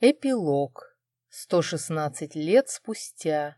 Эпилог. 116 лет спустя.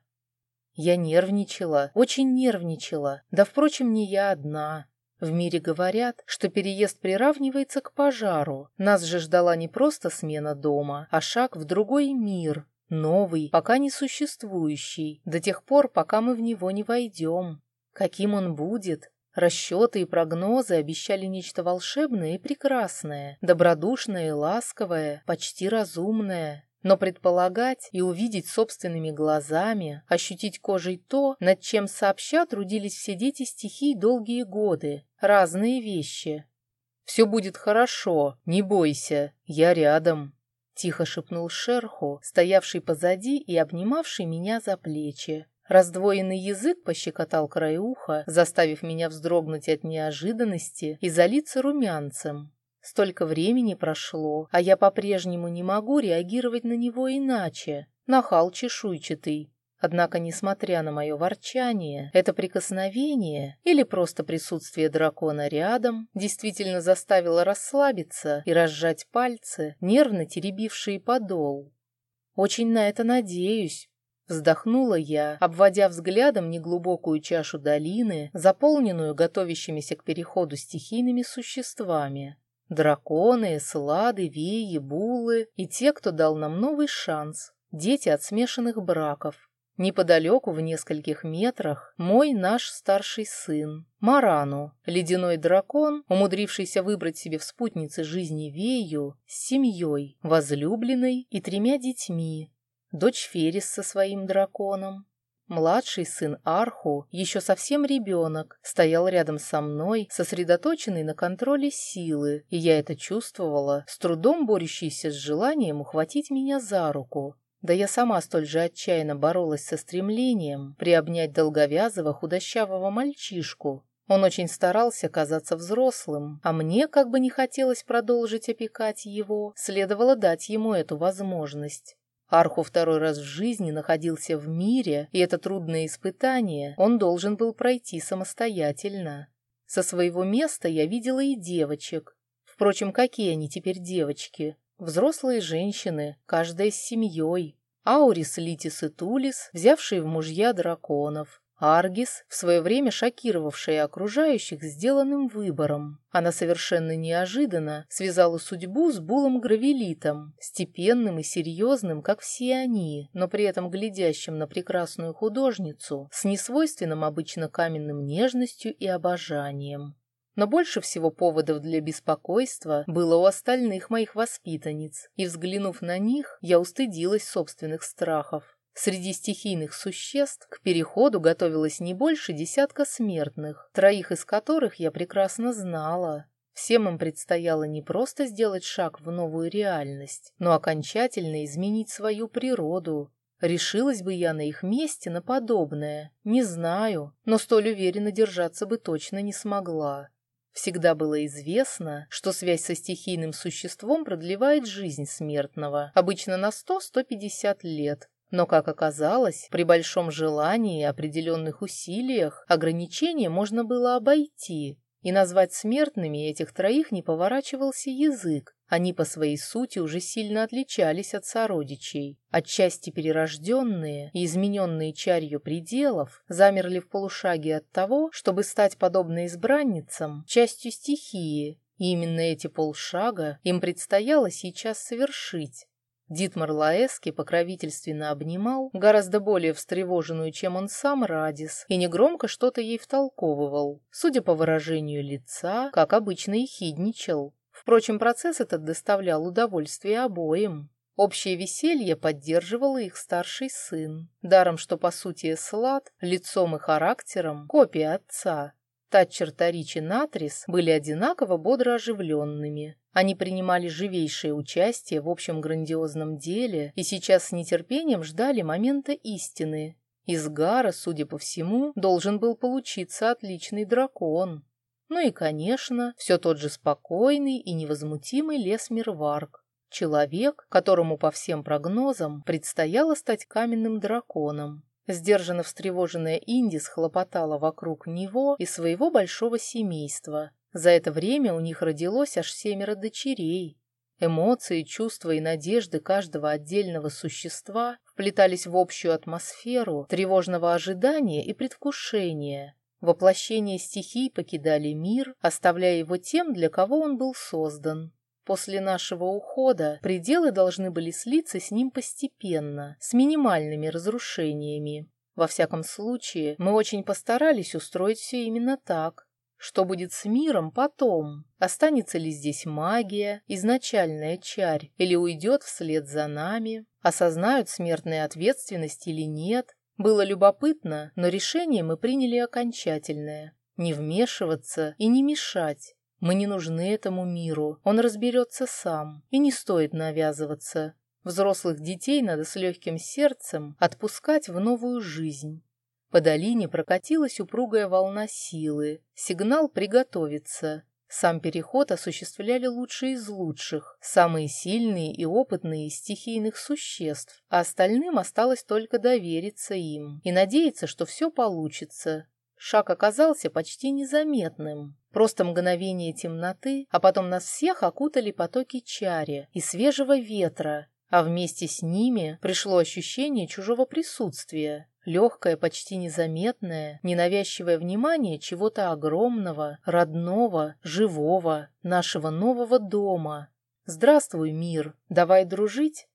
Я нервничала, очень нервничала, да, впрочем, не я одна. В мире говорят, что переезд приравнивается к пожару. Нас же ждала не просто смена дома, а шаг в другой мир, новый, пока не существующий, до тех пор, пока мы в него не войдем. Каким он будет, Расчеты и прогнозы обещали нечто волшебное и прекрасное, добродушное и ласковое, почти разумное. Но предполагать и увидеть собственными глазами, ощутить кожей то, над чем сообща трудились все дети стихий долгие годы, разные вещи. «Все будет хорошо, не бойся, я рядом», — тихо шепнул шерху, стоявший позади и обнимавший меня за плечи. Раздвоенный язык пощекотал край уха, заставив меня вздрогнуть от неожиданности и залиться румянцем. Столько времени прошло, а я по-прежнему не могу реагировать на него иначе. Нахал чешуйчатый. Однако, несмотря на мое ворчание, это прикосновение или просто присутствие дракона рядом действительно заставило расслабиться и разжать пальцы, нервно теребившие подол. Очень на это надеюсь, Вздохнула я, обводя взглядом неглубокую чашу долины, заполненную готовящимися к переходу стихийными существами. Драконы, слады, веи, булы и те, кто дал нам новый шанс. Дети от смешанных браков. Неподалеку, в нескольких метрах, мой наш старший сын, Марану, ледяной дракон, умудрившийся выбрать себе в спутнице жизни Вею, с семьей, возлюбленной и тремя детьми, дочь Ферис со своим драконом. Младший сын Арху, еще совсем ребенок, стоял рядом со мной, сосредоточенный на контроле силы, и я это чувствовала, с трудом борющийся с желанием ухватить меня за руку. Да я сама столь же отчаянно боролась со стремлением приобнять долговязого худощавого мальчишку. Он очень старался казаться взрослым, а мне, как бы не хотелось продолжить опекать его, следовало дать ему эту возможность. Арху второй раз в жизни находился в мире, и это трудное испытание он должен был пройти самостоятельно. Со своего места я видела и девочек. Впрочем, какие они теперь девочки? Взрослые женщины, каждая с семьей. Аурис, Литис и Тулис, взявшие в мужья драконов. Аргис, в свое время шокировавшая окружающих сделанным выбором. Она совершенно неожиданно связала судьбу с Булом Гравелитом, степенным и серьезным, как все они, но при этом глядящим на прекрасную художницу с несвойственным обычно каменным нежностью и обожанием. Но больше всего поводов для беспокойства было у остальных моих воспитанниц, и, взглянув на них, я устыдилась собственных страхов. Среди стихийных существ к переходу готовилось не больше десятка смертных, троих из которых я прекрасно знала. Всем им предстояло не просто сделать шаг в новую реальность, но окончательно изменить свою природу. Решилась бы я на их месте на подобное, не знаю, но столь уверенно держаться бы точно не смогла. Всегда было известно, что связь со стихийным существом продлевает жизнь смертного, обычно на 100-150 лет, но, как оказалось, при большом желании и определенных усилиях ограничения можно было обойти, и назвать смертными этих троих не поворачивался язык. Они по своей сути уже сильно отличались от сородичей. Отчасти перерожденные и измененные чарью пределов замерли в полушаге от того, чтобы стать подобно избранницам, частью стихии, и именно эти полшага им предстояло сейчас совершить. Дитмар Лаэски покровительственно обнимал гораздо более встревоженную, чем он сам, Радис, и негромко что-то ей втолковывал. Судя по выражению лица, как обычно и хидничал. Впрочем, процесс этот доставлял удовольствие обоим. Общее веселье поддерживал их старший сын, даром что, по сути, Эслад, лицом и характером, копия отца. Татчер Тарич и Натрис были одинаково бодро оживленными, они принимали живейшее участие в общем грандиозном деле и сейчас с нетерпением ждали момента истины. Из Гара, судя по всему, должен был получиться отличный дракон. Ну и, конечно, все тот же спокойный и невозмутимый лес Мирварк. Человек, которому по всем прогнозам предстояло стать каменным драконом. Сдержанно встревоженная Инди схлопотала вокруг него и своего большого семейства, за это время у них родилось аж семеро дочерей. Эмоции, чувства и надежды каждого отдельного существа вплетались в общую атмосферу тревожного ожидания и предвкушения. Воплощение стихий покидали мир, оставляя его тем, для кого он был создан. После нашего ухода пределы должны были слиться с ним постепенно, с минимальными разрушениями. Во всяком случае, мы очень постарались устроить все именно так. Что будет с миром потом? Останется ли здесь магия, изначальная чарь, или уйдет вслед за нами? Осознают смертную ответственность или нет? Было любопытно, но решение мы приняли окончательное. Не вмешиваться и не мешать. Мы не нужны этому миру, он разберется сам, и не стоит навязываться. Взрослых детей надо с легким сердцем отпускать в новую жизнь. По долине прокатилась упругая волна силы. Сигнал «приготовиться». Сам переход осуществляли лучшие из лучших, самые сильные и опытные из стихийных существ, а остальным осталось только довериться им и надеяться, что все получится. Шаг оказался почти незаметным. Просто мгновение темноты, а потом нас всех окутали потоки чари и свежего ветра, а вместе с ними пришло ощущение чужого присутствия, легкое, почти незаметное, ненавязчивое внимание чего-то огромного, родного, живого, нашего нового дома. Здравствуй, мир, давай дружить